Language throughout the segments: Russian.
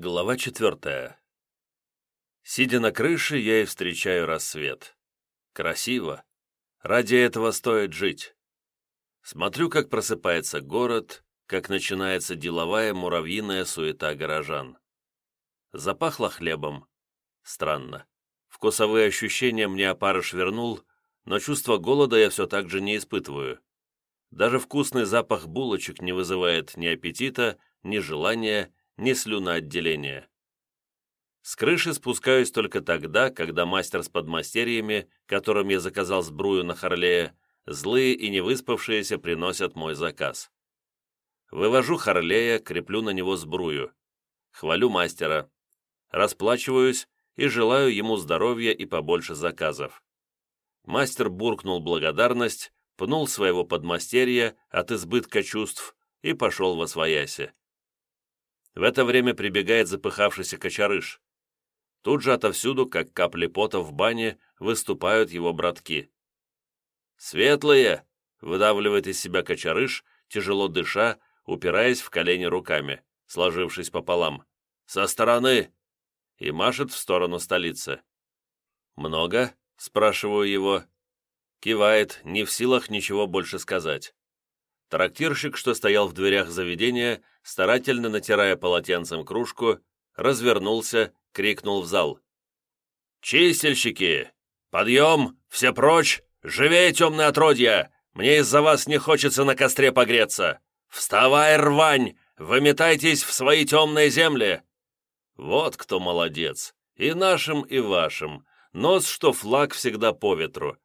Глава четвертая. Сидя на крыше, я и встречаю рассвет. Красиво. Ради этого стоит жить. Смотрю, как просыпается город, как начинается деловая муравьиная суета горожан. Запахло хлебом. Странно. Вкусовые ощущения мне опарыш вернул, но чувство голода я все так же не испытываю. Даже вкусный запах булочек не вызывает ни аппетита, ни желания, ни слюноотделения. С крыши спускаюсь только тогда, когда мастер с подмастерьями, которым я заказал сбрую на Харлея, злые и невыспавшиеся приносят мой заказ. Вывожу Харлея, креплю на него сбрую. Хвалю мастера. Расплачиваюсь и желаю ему здоровья и побольше заказов. Мастер буркнул благодарность, пнул своего подмастерья от избытка чувств и пошел во свояси. В это время прибегает запыхавшийся кочарыш. Тут же отовсюду, как капли пота в бане, выступают его братки. «Светлые!» — выдавливает из себя кочарыш, тяжело дыша, упираясь в колени руками, сложившись пополам. «Со стороны!» и машет в сторону столицы. «Много?» — спрашиваю его. Кивает, не в силах ничего больше сказать. Трактирщик, что стоял в дверях заведения, старательно натирая полотенцем кружку, развернулся, крикнул в зал. «Чистильщики! Подъем! Все прочь! Живее, темные отродья! Мне из-за вас не хочется на костре погреться! Вставай, рвань! Выметайтесь в свои темные земли!» Вот кто молодец! И нашим, и вашим. Нос, что флаг всегда по ветру.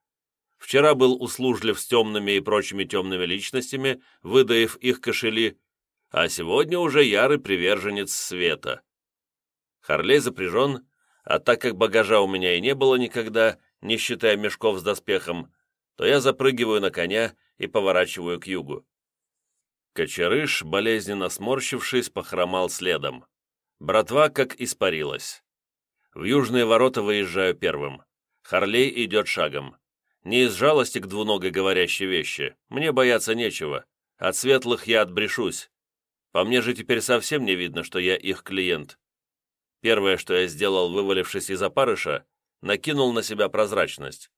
Вчера был услужлив с темными и прочими темными личностями, выдаив их кошели, а сегодня уже ярый приверженец света. Харлей запряжен, а так как багажа у меня и не было никогда, не считая мешков с доспехом, то я запрыгиваю на коня и поворачиваю к югу. Кочерыш, болезненно сморщившись, похромал следом. Братва как испарилась. В южные ворота выезжаю первым. Харлей идет шагом. Не из жалости к двуногой говорящей вещи. Мне бояться нечего. От светлых я отбрешусь. По мне же теперь совсем не видно, что я их клиент. Первое, что я сделал, вывалившись из опарыша, накинул на себя прозрачность.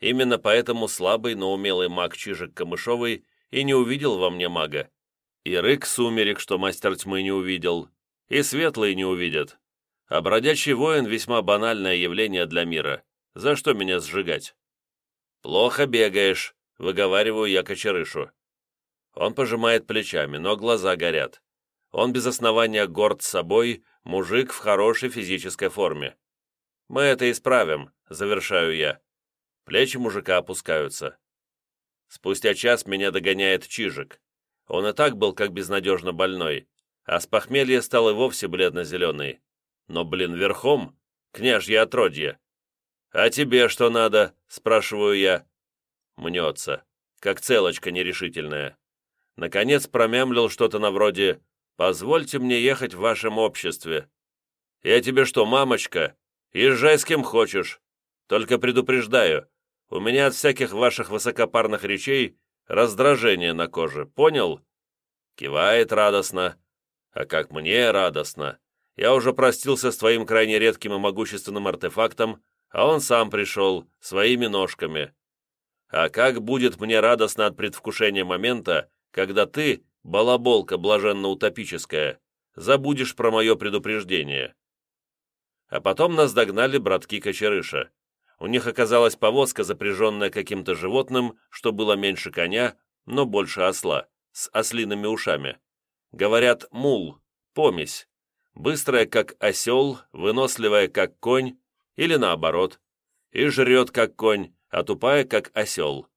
Именно поэтому слабый, но умелый маг Чижик Камышовый и не увидел во мне мага. И рык сумерек, что мастер тьмы не увидел, и светлые не увидят. А бродячий воин — весьма банальное явление для мира. За что меня сжигать? «Плохо бегаешь», — выговариваю я кочерышу. Он пожимает плечами, но глаза горят. Он без основания горд собой, мужик в хорошей физической форме. «Мы это исправим», — завершаю я. Плечи мужика опускаются. Спустя час меня догоняет Чижик. Он и так был как безнадежно больной, а с похмелья стал и вовсе бледно-зеленый. Но, блин, верхом, княжье отродье. «А тебе что надо?» – спрашиваю я. Мнется, как целочка нерешительная. Наконец промямлил что-то на вроде «Позвольте мне ехать в вашем обществе». «Я тебе что, мамочка? Езжай с кем хочешь. Только предупреждаю, у меня от всяких ваших высокопарных речей раздражение на коже, понял?» Кивает радостно. «А как мне радостно! Я уже простился с твоим крайне редким и могущественным артефактом, а он сам пришел, своими ножками. А как будет мне радостно от предвкушения момента, когда ты, балаболка блаженно-утопическая, забудешь про мое предупреждение. А потом нас догнали братки Кочерыша. У них оказалась повозка, запряженная каким-то животным, что было меньше коня, но больше осла, с ослиными ушами. Говорят, мул, помесь. Быстрая, как осел, выносливая, как конь, или наоборот, и жрет как конь, а тупая как осел.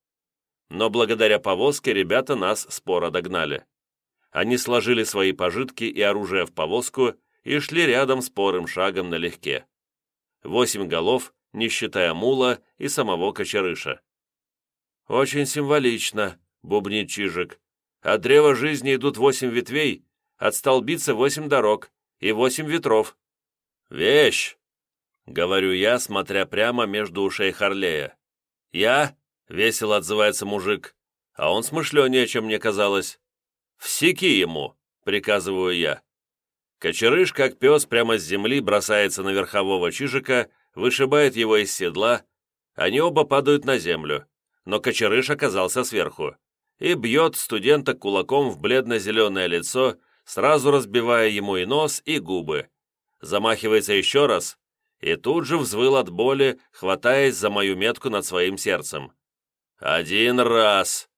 Но благодаря повозке ребята нас споро догнали. Они сложили свои пожитки и оружие в повозку и шли рядом спорым шагом налегке. Восемь голов, не считая мула и самого кочерыша. «Очень символично», — бубнит Чижик. «От древа жизни идут восемь ветвей, от столбицы восемь дорог и восемь ветров». «Вещь!» — говорю я, смотря прямо между ушей Харлея. «Я?» — весело отзывается мужик, а он смышленнее, чем мне казалось. «Всеки ему!» — приказываю я. Кочерыш, как пес, прямо с земли бросается на верхового чижика, вышибает его из седла, они оба падают на землю, но Кочерыш оказался сверху и бьет студента кулаком в бледно-зеленое лицо, сразу разбивая ему и нос, и губы. Замахивается еще раз и тут же взвыл от боли, хватаясь за мою метку над своим сердцем. «Один раз!»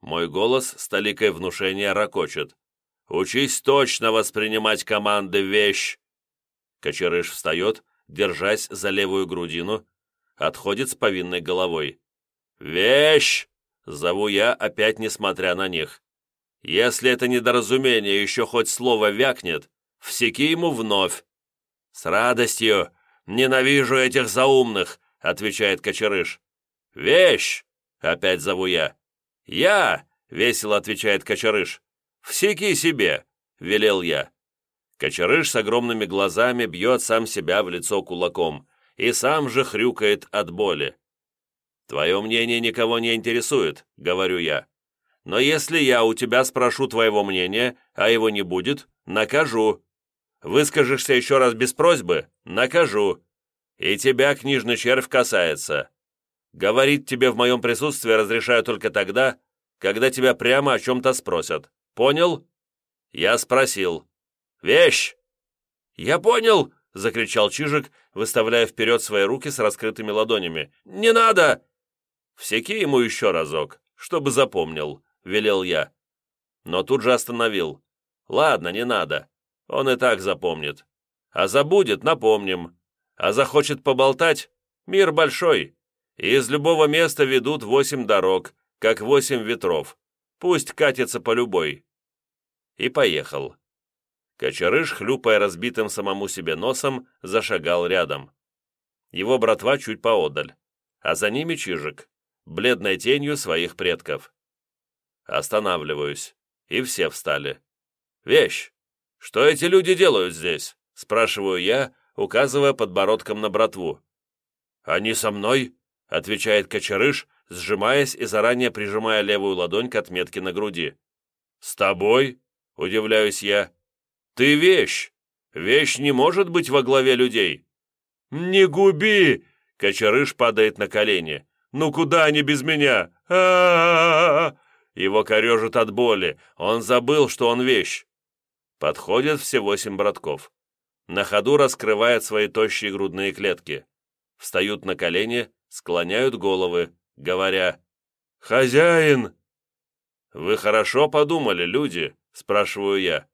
Мой голос с толикой внушения ракочет. «Учись точно воспринимать команды вещь!» Кочерыш встает, держась за левую грудину, отходит с повинной головой. «Вещь!» — зову я, опять несмотря на них. «Если это недоразумение еще хоть слово вякнет, всеки ему вновь». «С радостью! Ненавижу этих заумных!» — отвечает Кочерыш. «Вещь!» — опять зову я. «Я!» — весело отвечает Кочерыш. «Всеки себе!» — велел я. Кочерыш с огромными глазами бьет сам себя в лицо кулаком и сам же хрюкает от боли. «Твое мнение никого не интересует», — говорю я. «Но если я у тебя спрошу твоего мнения, а его не будет, накажу. Выскажешься еще раз без просьбы, накажу. И тебя, книжный червь, касается. Говорить тебе в моем присутствии разрешаю только тогда, когда тебя прямо о чем-то спросят. Понял?» Я спросил. «Вещь!» «Я понял!» — закричал Чижик, выставляя вперед свои руки с раскрытыми ладонями. «Не надо!» «Всеки ему еще разок, чтобы запомнил», — велел я. Но тут же остановил. «Ладно, не надо. Он и так запомнит. А забудет, напомним. А захочет поболтать? Мир большой. Из любого места ведут восемь дорог, как восемь ветров. Пусть катится по любой». И поехал. Кочерыш, хлюпая разбитым самому себе носом, зашагал рядом. Его братва чуть поодаль, а за ними Чижик бледной тенью своих предков. Останавливаюсь, и все встали. «Вещь! Что эти люди делают здесь?» — спрашиваю я, указывая подбородком на братву. «Они со мной?» — отвечает Кочерыш, сжимаясь и заранее прижимая левую ладонь к отметке на груди. «С тобой?» — удивляюсь я. «Ты вещь! Вещь не может быть во главе людей!» «Не губи!» — Кочерыш падает на колени. Ну куда они без меня? а, Его корежит от боли. Он забыл, что он вещь. Подходят все восемь братков. На ходу раскрывают свои тощие грудные клетки. Встают на колени, склоняют головы, говоря «Хозяин!» «Вы хорошо подумали, люди?» – спрашиваю я.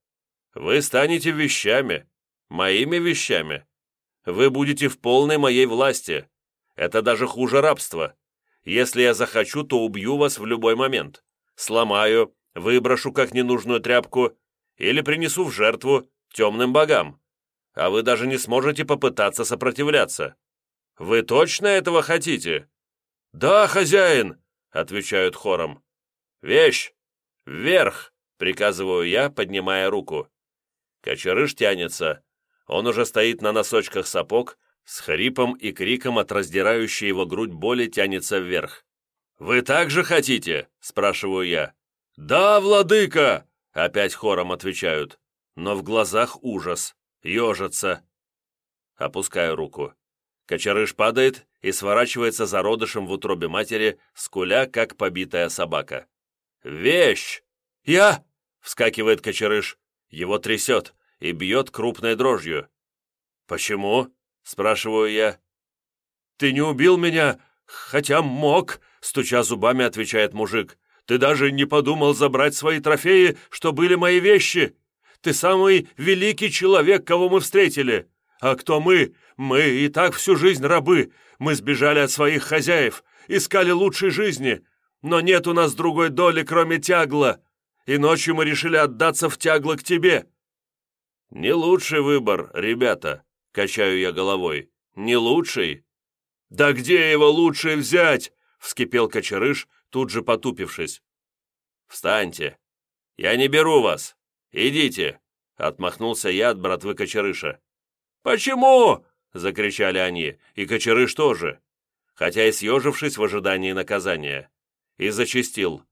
«Вы станете вещами, моими вещами. Вы будете в полной моей власти. Это даже хуже рабства. Если я захочу, то убью вас в любой момент. Сломаю, выброшу как ненужную тряпку или принесу в жертву темным богам. А вы даже не сможете попытаться сопротивляться. Вы точно этого хотите?» «Да, хозяин!» — отвечают хором. «Вещь! Вверх!» — приказываю я, поднимая руку. Кочерыш тянется. Он уже стоит на носочках сапог, с хрипом и криком от раздирающей его грудь боли тянется вверх. «Вы так же хотите?» – спрашиваю я. «Да, владыка!» – опять хором отвечают. Но в глазах ужас. Ежится. Опускаю руку. Кочерыш падает и сворачивается зародышем в утробе матери, скуля, как побитая собака. «Вещь!» «Я!» — вскакивает Кочерыш. Его трясет и бьет крупной дрожью. «Почему?» — спрашиваю я. «Ты не убил меня, хотя мог», — стуча зубами, отвечает мужик. «Ты даже не подумал забрать свои трофеи, что были мои вещи. Ты самый великий человек, кого мы встретили. А кто мы? Мы и так всю жизнь рабы. Мы сбежали от своих хозяев, искали лучшей жизни. Но нет у нас другой доли, кроме тягла. И ночью мы решили отдаться в тягло к тебе». «Не лучший выбор, ребята», — качаю я головой. «Не лучший?» «Да где его лучше взять?» — вскипел Кочерыш, тут же потупившись. «Встаньте! Я не беру вас! Идите!» — отмахнулся я от братвы Кочерыша. «Почему?» — закричали они, и Кочерыш тоже, хотя и съежившись в ожидании наказания, и зачистил.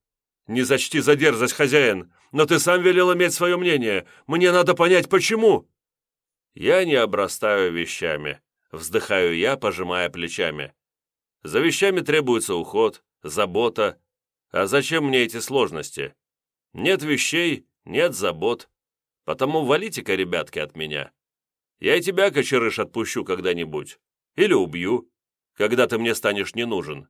«Не зачти за дерзость, хозяин, но ты сам велел иметь свое мнение. Мне надо понять, почему». «Я не обрастаю вещами», — вздыхаю я, пожимая плечами. «За вещами требуется уход, забота. А зачем мне эти сложности? Нет вещей, нет забот. Потому валите-ка, ребятки, от меня. Я и тебя, кочерыш, отпущу когда-нибудь. Или убью, когда ты мне станешь не нужен».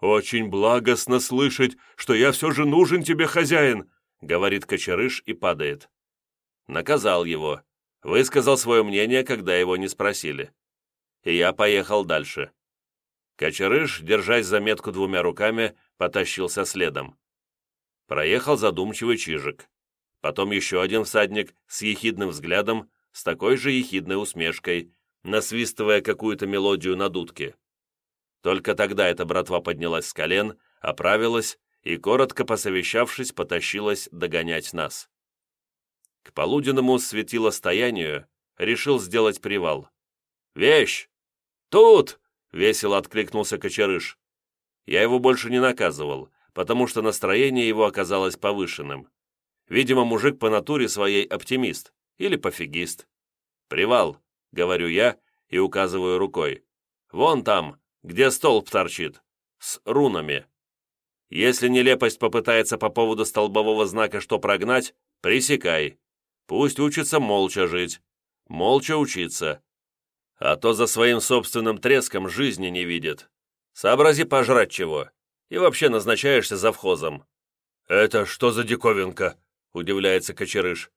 «Очень благостно слышать, что я все же нужен тебе, хозяин», — говорит кочерыш и падает. Наказал его. Высказал свое мнение, когда его не спросили. И я поехал дальше. Кочерыш, держась за метку двумя руками, потащился следом. Проехал задумчивый чижик. Потом еще один всадник с ехидным взглядом, с такой же ехидной усмешкой, насвистывая какую-то мелодию на дудке. Только тогда эта братва поднялась с колен, оправилась и, коротко посовещавшись, потащилась догонять нас. К полуденному светилостоянию решил сделать привал. «Вещь! Тут!» — весело откликнулся Кочерыш. Я его больше не наказывал, потому что настроение его оказалось повышенным. Видимо, мужик по натуре своей оптимист или пофигист. «Привал», — говорю я и указываю рукой. «Вон там, где столб торчит, с рунами. Если нелепость попытается по поводу столбового знака что прогнать, пресекай. Пусть учится молча жить, молча учиться. А то за своим собственным треском жизни не видит. Сообрази пожрать чего. И вообще назначаешься завхозом». «Это что за диковинка?» – удивляется Кочерыш.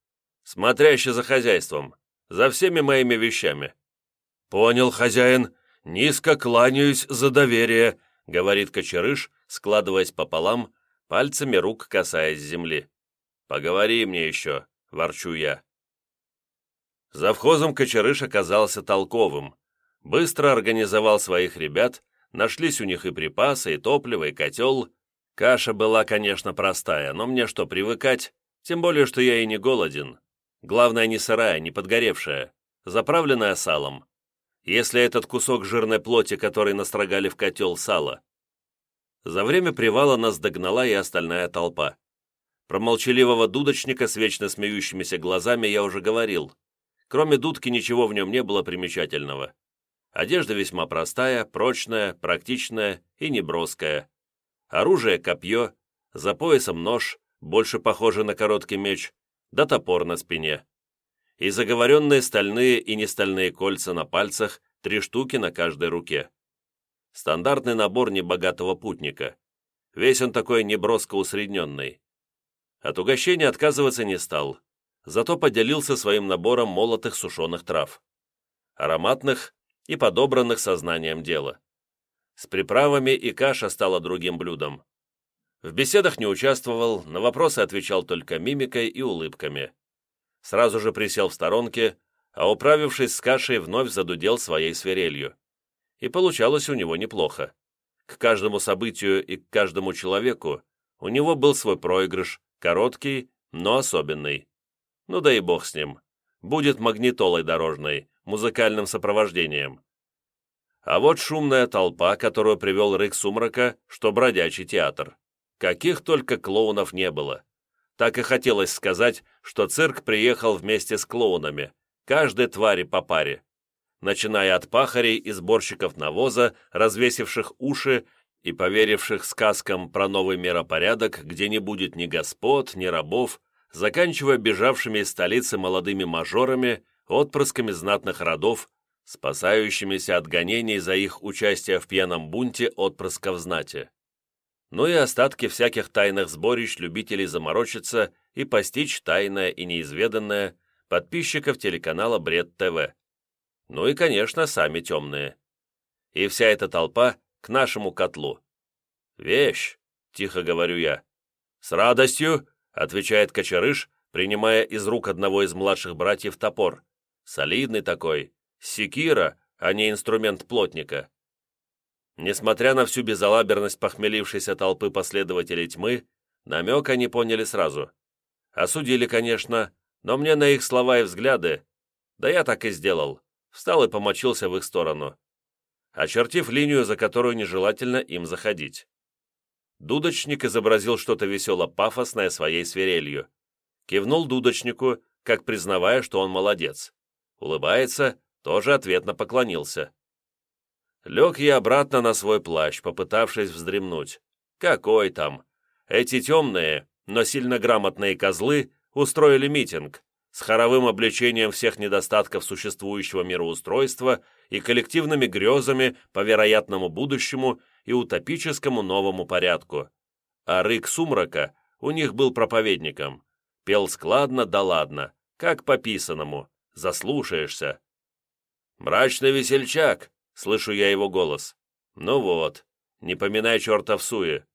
«Смотрящий за хозяйством, за всеми моими вещами». «Понял, хозяин. «Низко кланяюсь за доверие», — говорит Кочерыш, складываясь пополам, пальцами рук касаясь земли. «Поговори мне еще», — ворчу я. Завхозом Кочерыш оказался толковым. Быстро организовал своих ребят, нашлись у них и припасы, и топливо, и котел. Каша была, конечно, простая, но мне что, привыкать? Тем более, что я и не голоден. Главное, не сырая, не подгоревшая, заправленная салом если этот кусок жирной плоти, который настрогали в котел сала. За время привала нас догнала и остальная толпа. Про молчаливого дудочника с вечно смеющимися глазами я уже говорил. Кроме дудки ничего в нем не было примечательного. Одежда весьма простая, прочная, практичная и неброская. Оружие – копье, за поясом нож, больше похожий на короткий меч, да топор на спине и заговоренные стальные и нестальные кольца на пальцах, три штуки на каждой руке. Стандартный набор небогатого путника. Весь он такой неброско усредненный. От угощения отказываться не стал, зато поделился своим набором молотых сушеных трав. Ароматных и подобранных сознанием дела. С приправами и каша стала другим блюдом. В беседах не участвовал, на вопросы отвечал только мимикой и улыбками сразу же присел в сторонке, а управившись с кашей, вновь задудел своей свирелью. И получалось у него неплохо. К каждому событию и к каждому человеку у него был свой проигрыш, короткий, но особенный. Ну да и бог с ним. Будет магнитолой дорожной, музыкальным сопровождением. А вот шумная толпа, которую привел рык сумрака, что бродячий театр. Каких только клоунов не было. Так и хотелось сказать, что цирк приехал вместе с клоунами, каждой твари по паре, начиная от пахарей и сборщиков навоза, развесивших уши и поверивших сказкам про новый миропорядок, где не будет ни господ, ни рабов, заканчивая бежавшими из столицы молодыми мажорами, отпрысками знатных родов, спасающимися от гонений за их участие в пьяном бунте отпрысков знати ну и остатки всяких тайных сборищ любителей заморочиться и постичь тайное и неизведанное подписчиков телеканала Бред ТВ. Ну и, конечно, сами темные. И вся эта толпа к нашему котлу. «Вещь!» — тихо говорю я. «С радостью!» — отвечает Кочерыш, принимая из рук одного из младших братьев топор. Солидный такой, секира, а не инструмент плотника. Несмотря на всю безалаберность похмелившейся толпы последователей тьмы, намек они поняли сразу. Осудили, конечно, но мне на их слова и взгляды, да я так и сделал, встал и помочился в их сторону, очертив линию, за которую нежелательно им заходить. Дудочник изобразил что-то весело-пафосное своей свирелью. Кивнул дудочнику, как признавая, что он молодец. Улыбается, тоже ответно поклонился. Лег я обратно на свой плащ, попытавшись вздремнуть. Какой там? Эти темные, но сильно грамотные козлы устроили митинг с хоровым обличением всех недостатков существующего мироустройства и коллективными грезами по вероятному будущему и утопическому новому порядку. А рык сумрака у них был проповедником. Пел складно да ладно, как по писаному, заслушаешься. «Мрачный весельчак!» — слышу я его голос. «Ну вот, не поминай черта в суе».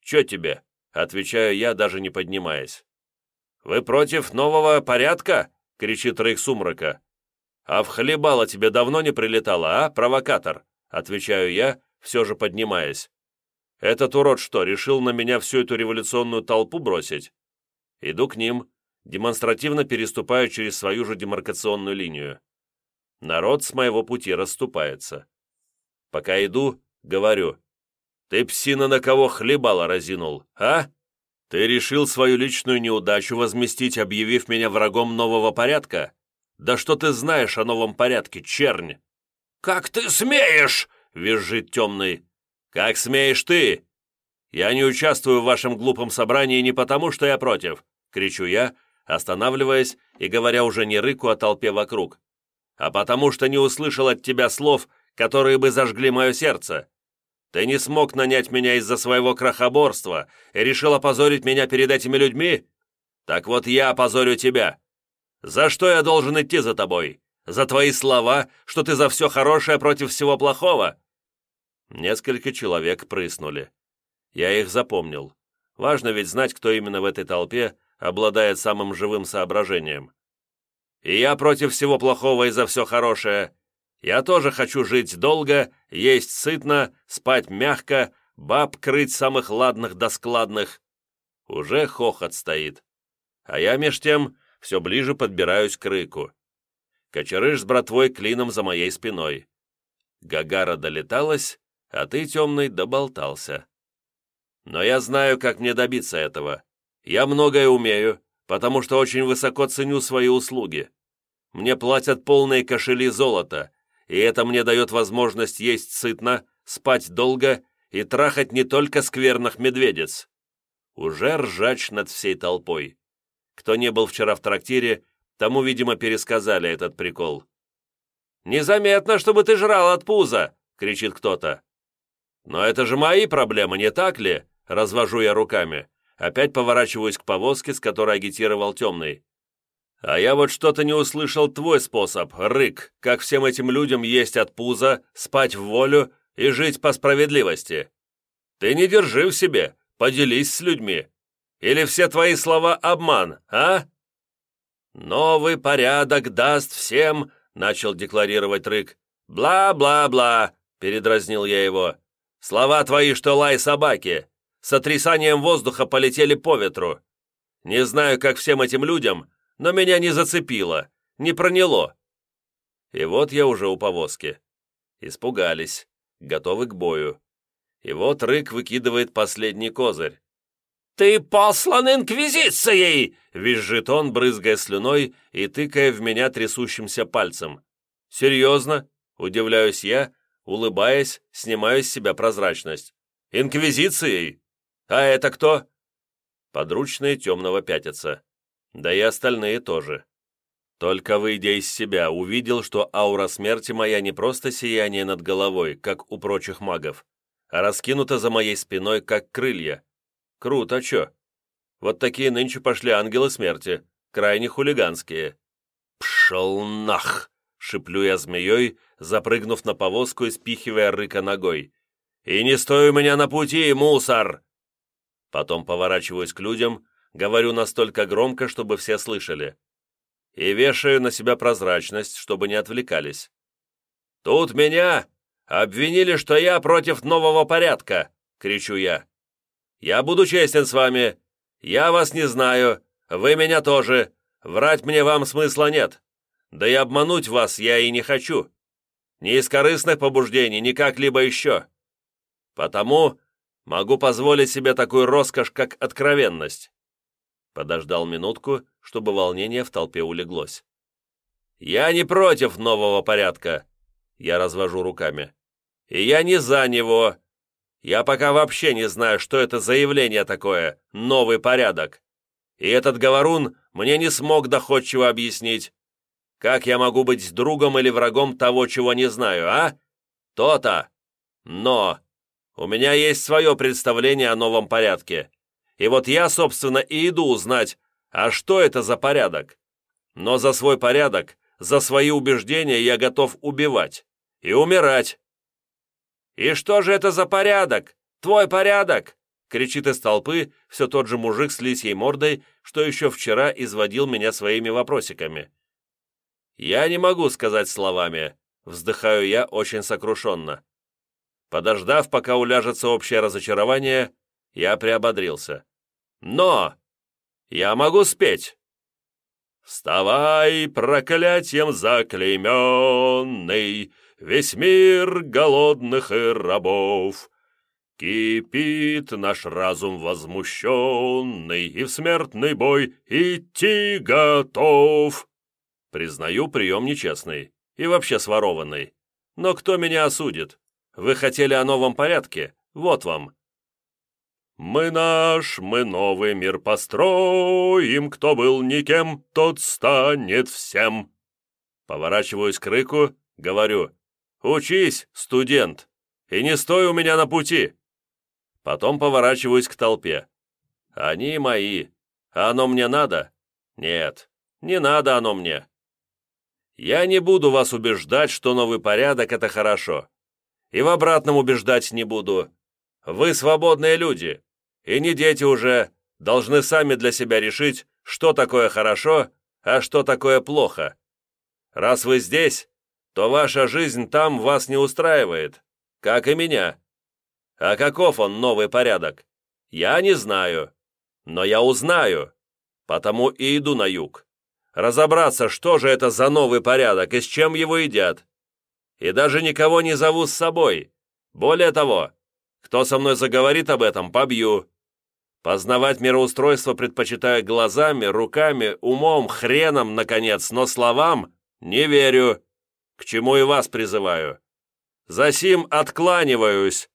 «Че тебе?» — отвечаю я, даже не поднимаясь. «Вы против нового порядка?» — кричит Рейх Сумрака. «А в хлебало тебе давно не прилетало, а, провокатор?» — отвечаю я, все же поднимаясь. «Этот урод что, решил на меня всю эту революционную толпу бросить?» Иду к ним, демонстративно переступаю через свою же демаркационную линию. Народ с моего пути расступается. Пока иду, говорю. «Ты, псина, на кого хлебало разинул, а? Ты решил свою личную неудачу возместить, объявив меня врагом нового порядка? Да что ты знаешь о новом порядке, чернь?» «Как ты смеешь!» — визжит темный. «Как смеешь ты!» «Я не участвую в вашем глупом собрании не потому, что я против!» — кричу я, останавливаясь и говоря уже не рыку, а толпе вокруг а потому что не услышал от тебя слов, которые бы зажгли мое сердце. Ты не смог нанять меня из-за своего крахоборства и решил опозорить меня перед этими людьми? Так вот я опозорю тебя. За что я должен идти за тобой? За твои слова, что ты за все хорошее против всего плохого?» Несколько человек прыснули. Я их запомнил. Важно ведь знать, кто именно в этой толпе обладает самым живым соображением. И я против всего плохого и за все хорошее. Я тоже хочу жить долго, есть сытно, спать мягко, баб крыть самых ладных до складных. Уже хохот стоит. А я меж тем все ближе подбираюсь к рыку. Кочерыш с братвой клином за моей спиной. Гагара долеталась, а ты, темный, доболтался. Но я знаю, как мне добиться этого. Я многое умею, потому что очень высоко ценю свои услуги. Мне платят полные кошели золота, и это мне дает возможность есть сытно, спать долго и трахать не только скверных медведец. Уже ржач над всей толпой. Кто не был вчера в трактире, тому, видимо, пересказали этот прикол. «Незаметно, чтобы ты жрал от пуза!» — кричит кто-то. «Но это же мои проблемы, не так ли?» — развожу я руками. Опять поворачиваюсь к повозке, с которой агитировал темный. А я вот что-то не услышал твой способ, рык, как всем этим людям есть от пуза, спать в волю и жить по справедливости. Ты не держи в себе, поделись с людьми. Или все твои слова обман, а? Новый порядок даст всем, начал декларировать рык. Бла-бла-бла, передразнил я его. Слова твои, что лай собаки с отрисанием воздуха полетели по ветру. Не знаю, как всем этим людям, но меня не зацепило, не проняло. И вот я уже у повозки. Испугались, готовы к бою. И вот Рык выкидывает последний козырь. «Ты послан Инквизицией!» — визжит он, брызгая слюной и тыкая в меня трясущимся пальцем. «Серьезно?» — удивляюсь я, улыбаясь, снимаю с себя прозрачность. «Инквизицией?» «А это кто?» Подручные темного пятятся. Да и остальные тоже. Только выйдя из себя, увидел, что аура смерти моя не просто сияние над головой, как у прочих магов, а раскинута за моей спиной, как крылья. Круто, чё? Вот такие нынче пошли ангелы смерти, крайне хулиганские. «Пшел нах!» — шиплю я змеей, запрыгнув на повозку и спихивая рыка ногой. «И не стой у меня на пути, мусор!» Потом поворачиваюсь к людям, говорю настолько громко, чтобы все слышали. И вешаю на себя прозрачность, чтобы не отвлекались. «Тут меня обвинили, что я против нового порядка!» — кричу я. «Я буду честен с вами. Я вас не знаю, вы меня тоже. Врать мне вам смысла нет. Да и обмануть вас я и не хочу. Ни из корыстных побуждений, ни как-либо еще. Потому Могу позволить себе такую роскошь, как откровенность». Подождал минутку, чтобы волнение в толпе улеглось. «Я не против нового порядка», — я развожу руками. «И я не за него. Я пока вообще не знаю, что это за явление такое, новый порядок. И этот говорун мне не смог доходчиво объяснить. Как я могу быть другом или врагом того, чего не знаю, а? То-то. Но у меня есть свое представление о новом порядке. И вот я, собственно, и иду узнать, а что это за порядок. Но за свой порядок, за свои убеждения я готов убивать и умирать. «И что же это за порядок? Твой порядок!» кричит из толпы все тот же мужик с лисьей мордой, что еще вчера изводил меня своими вопросиками. «Я не могу сказать словами», — вздыхаю я очень сокрушенно. Подождав, пока уляжется общее разочарование, я приободрился. «Но! Я могу спеть!» «Вставай, проклятием заклейменный, весь мир голодных и рабов!» Кипит наш разум возмущенный, и в смертный бой идти готов. Признаю, прием нечестный и вообще сворованный. Но кто меня осудит? Вы хотели о новом порядке? Вот вам. Мы наш, мы новый мир построим, кто был никем, тот станет всем. Поворачиваюсь к рыку, говорю, учись, студент, и не стой у меня на пути. Потом поворачиваюсь к толпе. Они мои. А оно мне надо? Нет, не надо оно мне. Я не буду вас убеждать, что новый порядок — это хорошо. И в обратном убеждать не буду. Вы свободные люди, и не дети уже, должны сами для себя решить, что такое хорошо, а что такое плохо. Раз вы здесь, то ваша жизнь там вас не устраивает, как и меня. А каков он новый порядок? Я не знаю. Но я узнаю. Потому и иду на юг. Разобраться, что же это за новый порядок и с чем его едят. И даже никого не зову с собой. Более того, кто со мной заговорит об этом, побью. Познавать мироустройство предпочитаю глазами, руками, умом, хреном, наконец, но словам не верю. К чему и вас призываю. Засим откланиваюсь.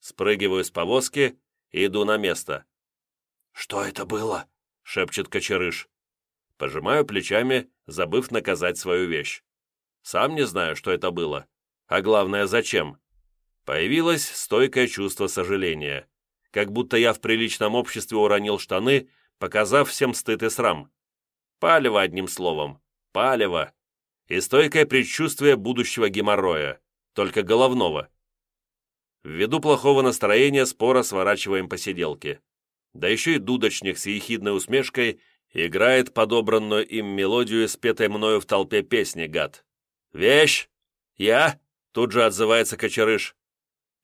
Спрыгиваю с повозки и иду на место. «Что это было?» — шепчет Кочерыш. Пожимаю плечами, забыв наказать свою вещь. Сам не знаю, что это было. А главное, зачем. Появилось стойкое чувство сожаления. Как будто я в приличном обществе уронил штаны, показав всем стыд и срам. Палево, одним словом. Палево. И стойкое предчувствие будущего геморроя, только головного. Ввиду плохого настроения спора сворачиваем посиделки. Да еще и дудочник с ехидной усмешкой играет подобранную им мелодию, спетой мною в толпе песни, гад. «Вещь! Я?» — тут же отзывается Кочерыш.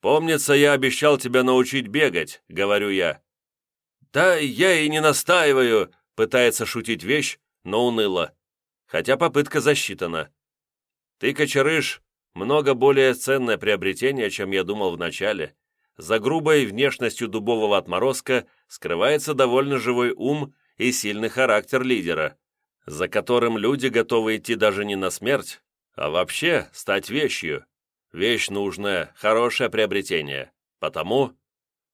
«Помнится, я обещал тебя научить бегать», — говорю я. «Да я и не настаиваю», — пытается шутить вещь, но уныло. Хотя попытка засчитана. «Ты, Кочерыш, много более ценное приобретение, чем я думал вначале. За грубой внешностью дубового отморозка скрывается довольно живой ум и сильный характер лидера, за которым люди готовы идти даже не на смерть, а вообще стать вещью. Вещь нужная, хорошее приобретение. Потому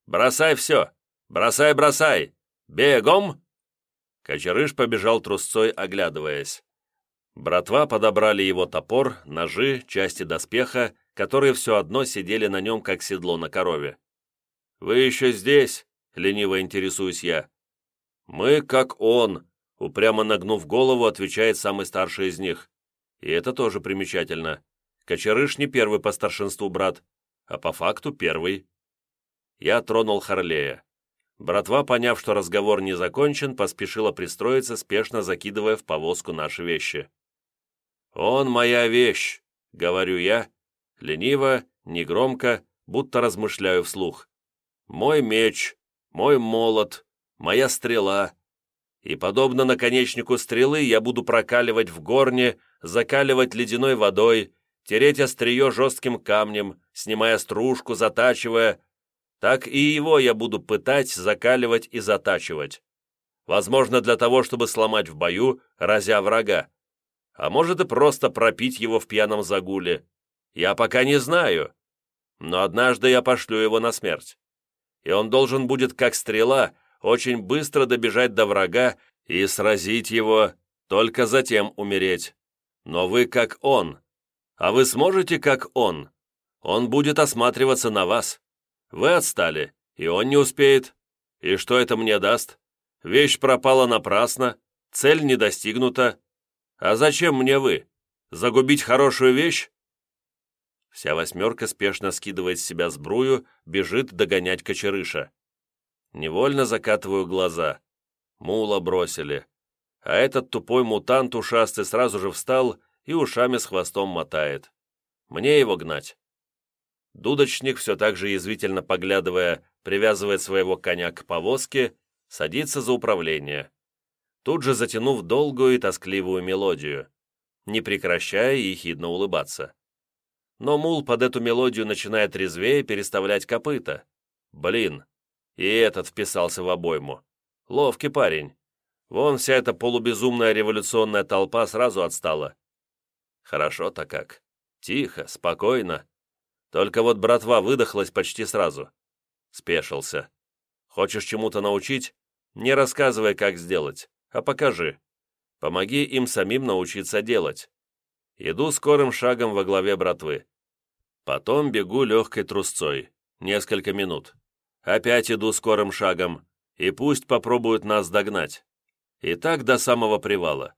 бросай все, бросай, бросай, бегом!» Кочерыш побежал трусцой, оглядываясь. Братва подобрали его топор, ножи, части доспеха, которые все одно сидели на нем, как седло на корове. «Вы еще здесь?» — лениво интересуюсь я. «Мы как он», — упрямо нагнув голову, отвечает самый старший из них. И это тоже примечательно. Кочерыш не первый по старшинству брат, а по факту первый. Я тронул Харлея. Братва, поняв, что разговор не закончен, поспешила пристроиться, спешно закидывая в повозку наши вещи. «Он моя вещь», — говорю я, лениво, негромко, будто размышляю вслух. «Мой меч, мой молот, моя стрела. И, подобно наконечнику стрелы, я буду прокаливать в горне, закаливать ледяной водой, тереть острие жестким камнем, снимая стружку, затачивая. так и его я буду пытать, закаливать и затачивать. Возможно, для того, чтобы сломать в бою, разя врага. А может и просто пропить его в пьяном загуле. Я пока не знаю. Но однажды я пошлю его на смерть. И он должен будет, как стрела, очень быстро добежать до врага и сразить его, только затем умереть. Но вы как он. А вы сможете как он. Он будет осматриваться на вас. Вы отстали, и он не успеет. И что это мне даст? Вещь пропала напрасно, цель не достигнута. А зачем мне вы? Загубить хорошую вещь? Вся восьмерка спешно скидывает с себя сбрую, бежит догонять кочерыша. Невольно закатываю глаза. Мула бросили. А этот тупой мутант ушастый сразу же встал и ушами с хвостом мотает. Мне его гнать. Дудочник, все так же язвительно поглядывая, привязывает своего коня к повозке садится за управление, тут же затянув долгую и тоскливую мелодию, не прекращая ехидно улыбаться. Но мул под эту мелодию начинает резвее переставлять копыта. Блин, и этот вписался в обойму. Ловкий парень. Вон вся эта полубезумная революционная толпа сразу отстала. Хорошо-то как. Тихо, спокойно. Только вот братва выдохлась почти сразу. Спешился. Хочешь чему-то научить? Не рассказывай, как сделать, а покажи. Помоги им самим научиться делать. Иду скорым шагом во главе братвы. Потом бегу легкой трусцой. Несколько минут. Опять иду скорым шагом, и пусть попробуют нас догнать. И так до самого привала.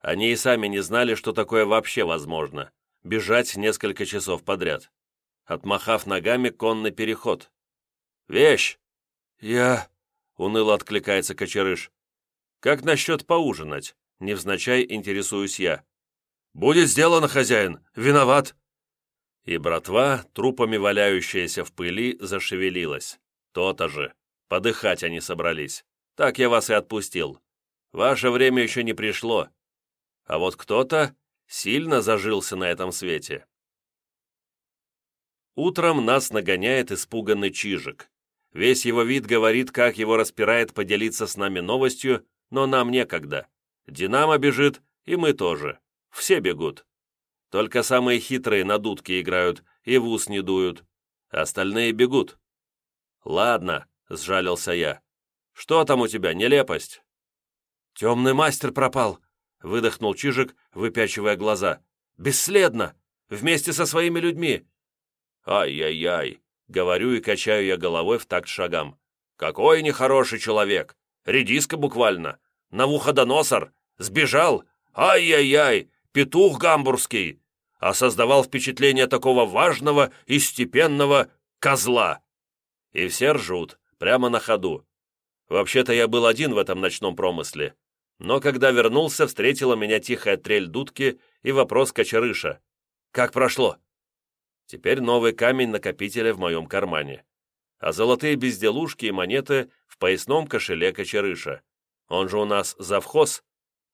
Они и сами не знали, что такое вообще возможно. Бежать несколько часов подряд. Отмахав ногами конный переход. «Вещь!» «Я...» уныло откликается Кочерыш. «Как насчет поужинать?» Невзначай интересуюсь я. «Будет сделано, хозяин! Виноват!» И братва, трупами валяющаяся в пыли, зашевелилась. То-то же. Подыхать они собрались. Так я вас и отпустил. Ваше время еще не пришло. А вот кто-то сильно зажился на этом свете. Утром нас нагоняет испуганный чижик. Весь его вид говорит, как его распирает поделиться с нами новостью, но нам некогда. Динамо бежит, и мы тоже. Все бегут. Только самые хитрые на дудки играют и в ус не дуют. Остальные бегут. «Ладно», — сжалился я. «Что там у тебя, нелепость?» «Темный мастер пропал», — выдохнул Чижик, выпячивая глаза. «Бесследно! Вместе со своими людьми!» «Ай-яй-яй!» Говорю и качаю я головой в такт шагам. «Какой нехороший человек! Редиска буквально! Навуходоносор! Сбежал! Ай-яй-яй! Петух гамбургский! А создавал впечатление такого важного и степенного козла!» И все ржут, прямо на ходу. Вообще-то я был один в этом ночном промысле. Но когда вернулся, встретила меня тихая трель дудки и вопрос кочерыша. «Как прошло?» Теперь новый камень накопителя в моем кармане. А золотые безделушки и монеты в поясном кошеле кочерыша. Он же у нас завхоз.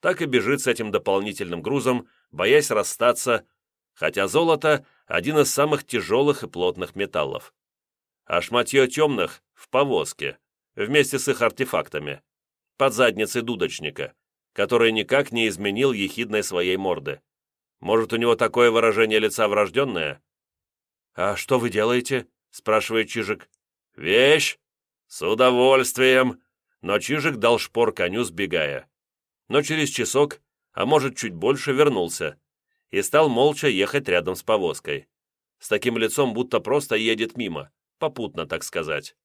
Так и бежит с этим дополнительным грузом, боясь расстаться, хотя золото – один из самых тяжелых и плотных металлов. А шматье темных в повозке, вместе с их артефактами, под задницей дудочника, который никак не изменил ехидной своей морды. Может, у него такое выражение лица врожденное? «А что вы делаете?» — спрашивает Чижик. «Вещь! С удовольствием!» Но Чижик дал шпор коню, сбегая. Но через часок, а может чуть больше, вернулся и стал молча ехать рядом с повозкой. С таким лицом, будто просто едет мимо, попутно, так сказать.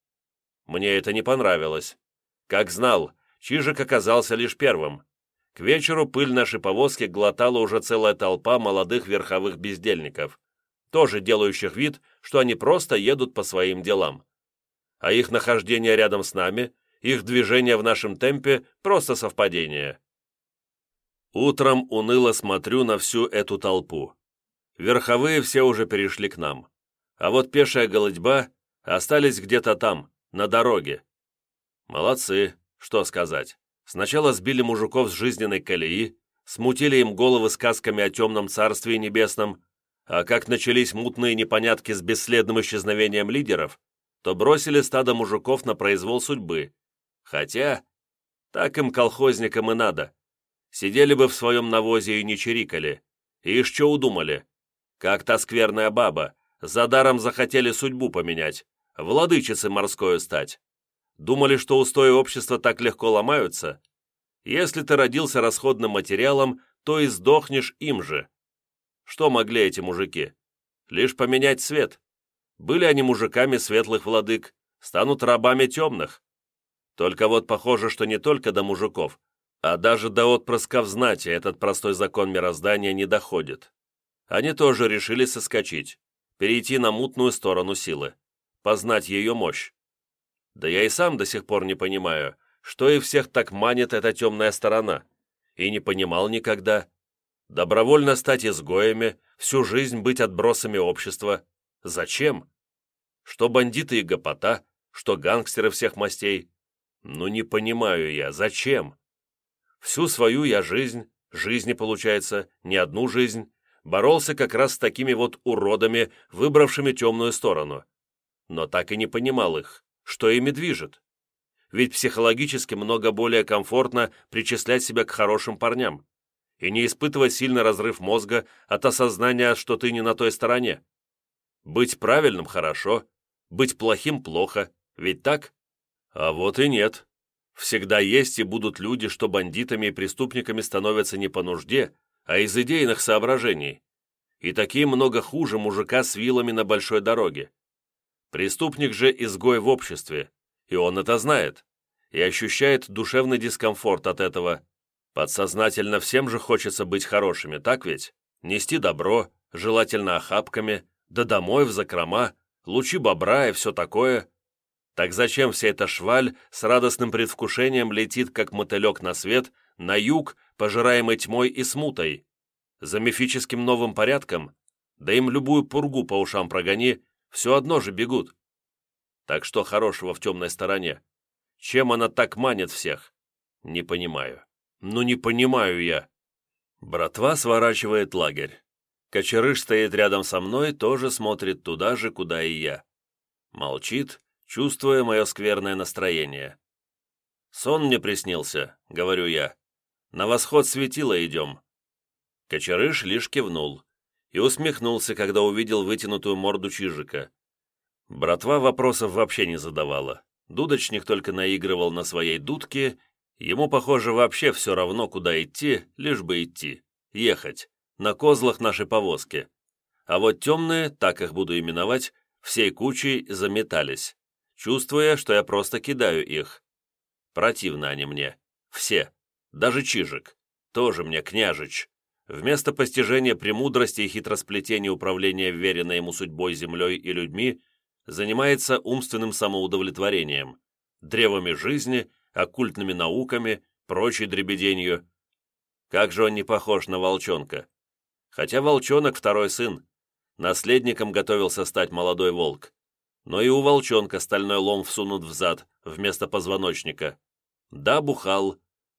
Мне это не понравилось. Как знал, Чижик оказался лишь первым. К вечеру пыль нашей повозки глотала уже целая толпа молодых верховых бездельников тоже делающих вид, что они просто едут по своим делам. А их нахождение рядом с нами, их движение в нашем темпе – просто совпадение. Утром уныло смотрю на всю эту толпу. Верховые все уже перешли к нам. А вот пешая голодьба остались где-то там, на дороге. Молодцы, что сказать. Сначала сбили мужиков с жизненной колеи, смутили им головы сказками о темном царстве небесном, а как начались мутные непонятки с бесследным исчезновением лидеров, то бросили стадо мужиков на произвол судьбы. Хотя, так им колхозникам и надо. Сидели бы в своем навозе и не чирикали. И что удумали? Как та скверная баба, за даром захотели судьбу поменять, владычицы морскою стать. Думали, что устои общества так легко ломаются? Если ты родился расходным материалом, то и сдохнешь им же. Что могли эти мужики? Лишь поменять цвет. Были они мужиками светлых владык, станут рабами темных. Только вот похоже, что не только до мужиков, а даже до отпрысков знати этот простой закон мироздания не доходит. Они тоже решили соскочить, перейти на мутную сторону силы, познать ее мощь. Да я и сам до сих пор не понимаю, что и всех так манит эта темная сторона, и не понимал никогда. Добровольно стать изгоями, всю жизнь быть отбросами общества. Зачем? Что бандиты и гопота, что гангстеры всех мастей. Ну не понимаю я, зачем? Всю свою я жизнь, жизни, получается, не одну жизнь, боролся как раз с такими вот уродами, выбравшими темную сторону. Но так и не понимал их, что ими движет. Ведь психологически много более комфортно причислять себя к хорошим парням и не испытывать сильный разрыв мозга от осознания, что ты не на той стороне. Быть правильным – хорошо, быть плохим – плохо, ведь так? А вот и нет. Всегда есть и будут люди, что бандитами и преступниками становятся не по нужде, а из идейных соображений. И такие много хуже мужика с вилами на большой дороге. Преступник же изгой в обществе, и он это знает, и ощущает душевный дискомфорт от этого. Подсознательно всем же хочется быть хорошими, так ведь? Нести добро, желательно охапками, да домой в закрома, лучи бобра и все такое. Так зачем вся эта шваль с радостным предвкушением летит, как мотылек на свет, на юг, пожираемый тьмой и смутой? За мифическим новым порядком? Да им любую пургу по ушам прогони, все одно же бегут. Так что хорошего в темной стороне? Чем она так манит всех? Не понимаю. Ну не понимаю я. Братва сворачивает лагерь. Кочерыш стоит рядом со мной, тоже смотрит туда же, куда и я. Молчит, чувствуя мое скверное настроение. «Сон мне приснился», — говорю я. «На восход светила идем». Кочерыш лишь кивнул и усмехнулся, когда увидел вытянутую морду Чижика. Братва вопросов вообще не задавала. Дудочник только наигрывал на своей дудке, ему, похоже, вообще все равно, куда идти, лишь бы идти, ехать, на козлах нашей повозки. А вот темные, так их буду именовать, всей кучей заметались чувствуя, что я просто кидаю их. Противно они мне. Все. Даже Чижик. Тоже мне княжич. Вместо постижения премудрости и хитросплетения управления вверенной ему судьбой, землей и людьми, занимается умственным самоудовлетворением, древами жизни, оккультными науками, прочей дребеденью. Как же он не похож на волчонка. Хотя волчонок второй сын. Наследником готовился стать молодой волк но и у волчонка стальной лом всунут в зад вместо позвоночника. Да, бухал,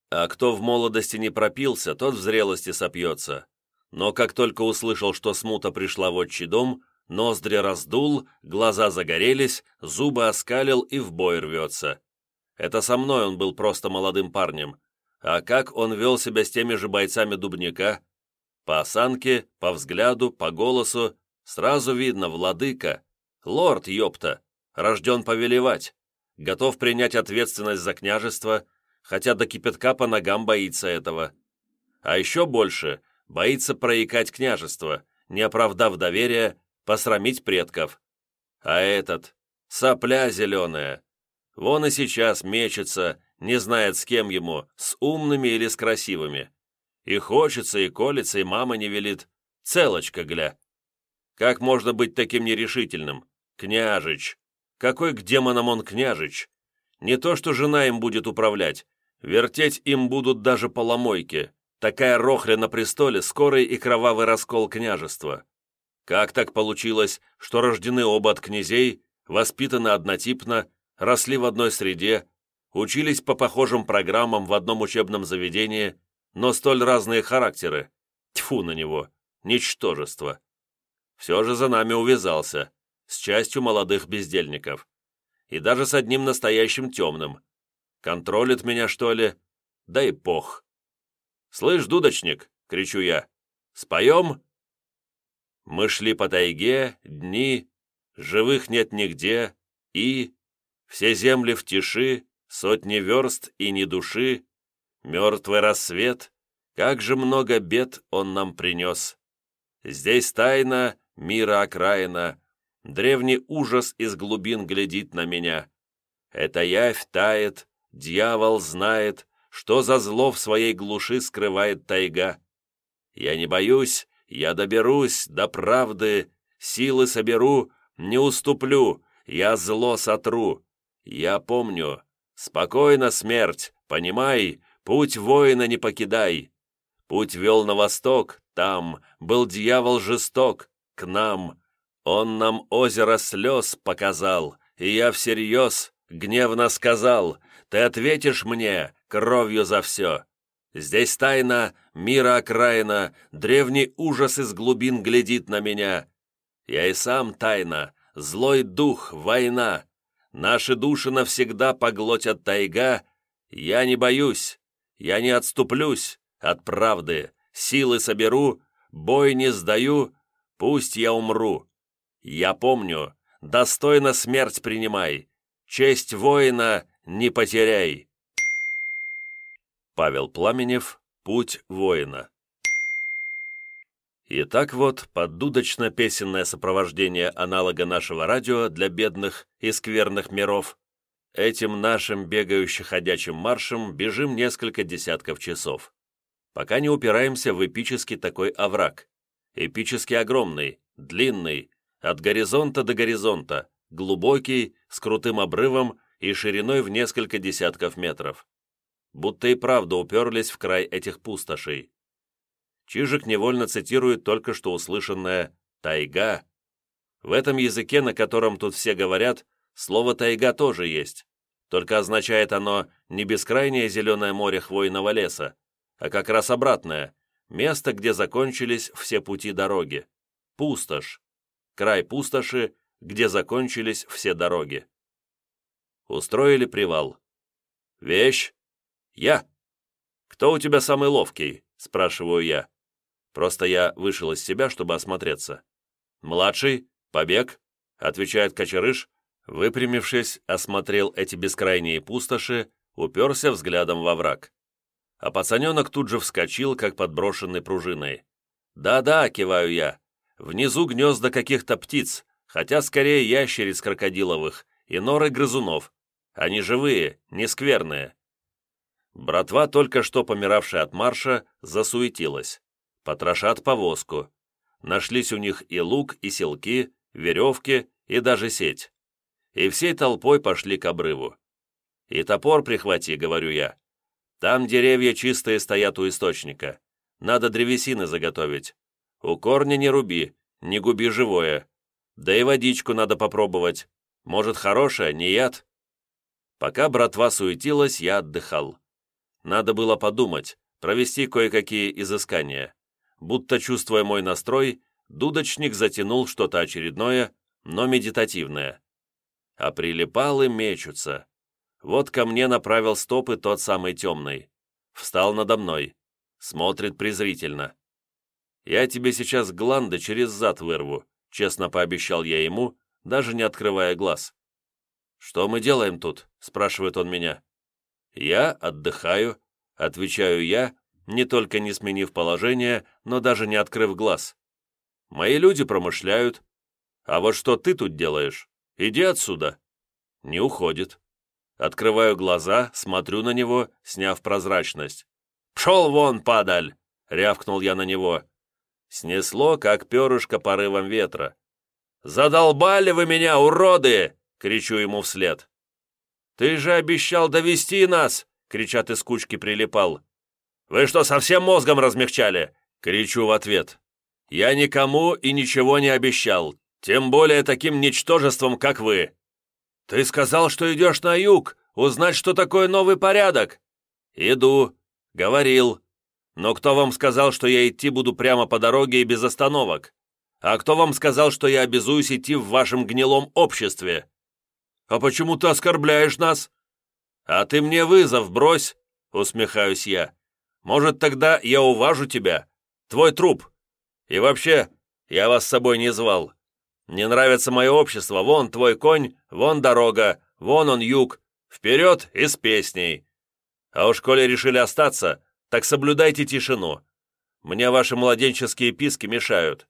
а кто в молодости не пропился, тот в зрелости сопьется. Но как только услышал, что смута пришла в отчий дом, ноздри раздул, глаза загорелись, зубы оскалил и в бой рвется. Это со мной он был просто молодым парнем. А как он вел себя с теми же бойцами дубника? По осанке, по взгляду, по голосу, сразу видно, владыка, Лорд, ёпта, рожден повелевать, готов принять ответственность за княжество, хотя до кипятка по ногам боится этого. А еще больше боится проикать княжество, не оправдав доверия, посрамить предков. А этот, сопля зеленая, вон и сейчас мечется, не знает с кем ему, с умными или с красивыми. И хочется, и колется, и мама не велит. Целочка, гля. Как можно быть таким нерешительным? Княжич! Какой к демонам он княжич? Не то, что жена им будет управлять, вертеть им будут даже поломойки. Такая рохля на престоле, скорый и кровавый раскол княжества. Как так получилось, что рождены оба от князей, воспитаны однотипно, росли в одной среде, учились по похожим программам в одном учебном заведении, но столь разные характеры? Тьфу на него, ничтожество. Все же за нами увязался с частью молодых бездельников. и даже с одним настоящим темным. Контролит меня, что ли? Да и пох. «Слышь, дудочник!» — кричу я. «Споем?» Мы шли по тайге, дни, живых нет нигде, и... Все земли в тиши, сотни верст и ни души, мертвый рассвет, как же много бед он нам принес. Здесь тайна мира окраина, древний ужас из глубин глядит на меня. Эта явь тает, дьявол знает, что за зло в своей глуши скрывает тайга. Я не боюсь, я доберусь до правды, силы соберу, не уступлю, я зло сотру. Я помню. Спокойно, смерть, понимай, путь воина не покидай. Путь вел на восток, там был дьявол жесток, к нам. Он нам озеро слез показал, и я всерьез гневно сказал, ты ответишь мне кровью за все. Здесь тайна, мира окраина, древний ужас из глубин глядит на меня. Я и сам тайна, злой дух, война. Наши души навсегда поглотят тайга. Я не боюсь, я не отступлюсь от правды. Силы соберу, бой не сдаю, пусть я умру. Я помню, достойно смерть принимай, честь воина не потеряй. Павел Пламенев «Путь воина». И так вот, под дудочно-песенное сопровождение аналога нашего радио для бедных и скверных миров, этим нашим бегающим-ходячим маршем бежим несколько десятков часов, пока не упираемся в эпический такой овраг. Эпически огромный, длинный, от горизонта до горизонта, глубокий, с крутым обрывом и шириной в несколько десятков метров будто и правда уперлись в край этих пустошей. Чижик невольно цитирует только что услышанное «тайга». В этом языке, на котором тут все говорят, слово «тайга» тоже есть, только означает оно не бескрайнее зеленое море хвойного леса, а как раз обратное, место, где закончились все пути дороги. Пустошь. Край пустоши, где закончились все дороги. Устроили привал. «Вещь!» «Я!» «Кто у тебя самый ловкий?» – спрашиваю я. Просто я вышел из себя, чтобы осмотреться. «Младший? Побег?» – отвечает Кочерыш, выпрямившись, осмотрел эти бескрайние пустоши, уперся взглядом во враг. А пацаненок тут же вскочил, как подброшенный пружиной. «Да-да», — киваю я, — «внизу гнезда каких-то птиц, хотя скорее ящериц крокодиловых и норы грызунов. Они живые, не скверные. Братва, только что помиравшая от марша, засуетилась. Потрошат повозку. Нашлись у них и лук, и селки, веревки, и даже сеть. И всей толпой пошли к обрыву. «И топор прихвати», — говорю я. «Там деревья чистые стоят у источника. Надо древесины заготовить. У корня не руби, не губи живое. Да и водичку надо попробовать. Может, хорошая, не яд?» Пока братва суетилась, я отдыхал. Надо было подумать, провести кое-какие изыскания. Будто, чувствуя мой настрой, дудочник затянул что-то очередное, но медитативное. А прилипалы мечутся. Вот ко мне направил стопы тот самый темный. Встал надо мной. Смотрит презрительно. «Я тебе сейчас гланды через зад вырву», честно пообещал я ему, даже не открывая глаз. «Что мы делаем тут?» – спрашивает он меня. «Я отдыхаю», — отвечаю я, не только не сменив положение, но даже не открыв глаз. «Мои люди промышляют. А вот что ты тут делаешь? Иди отсюда». Не уходит. Открываю глаза, смотрю на него, сняв прозрачность. «Пшел вон, падаль!» — рявкнул я на него. Снесло, как перышко порывом ветра. «Задолбали вы меня, уроды!» — кричу ему вслед. «Ты же обещал довести нас!» — кричат из кучки прилипал. «Вы что, совсем мозгом размягчали?» — кричу в ответ. «Я никому и ничего не обещал, тем более таким ничтожеством, как вы. Ты сказал, что идешь на юг, узнать, что такое новый порядок?» «Иду», — говорил. «Но кто вам сказал, что я идти буду прямо по дороге и без остановок? А кто вам сказал, что я обязуюсь идти в вашем гнилом обществе?» «А почему ты оскорбляешь нас?» «А ты мне вызов брось», — усмехаюсь я. «Может, тогда я уважу тебя? Твой труп. И вообще, я вас с собой не звал. Не нравится мое общество, вон твой конь, вон дорога, вон он юг. Вперед и с песней. А уж коли решили остаться, так соблюдайте тишину. Мне ваши младенческие писки мешают.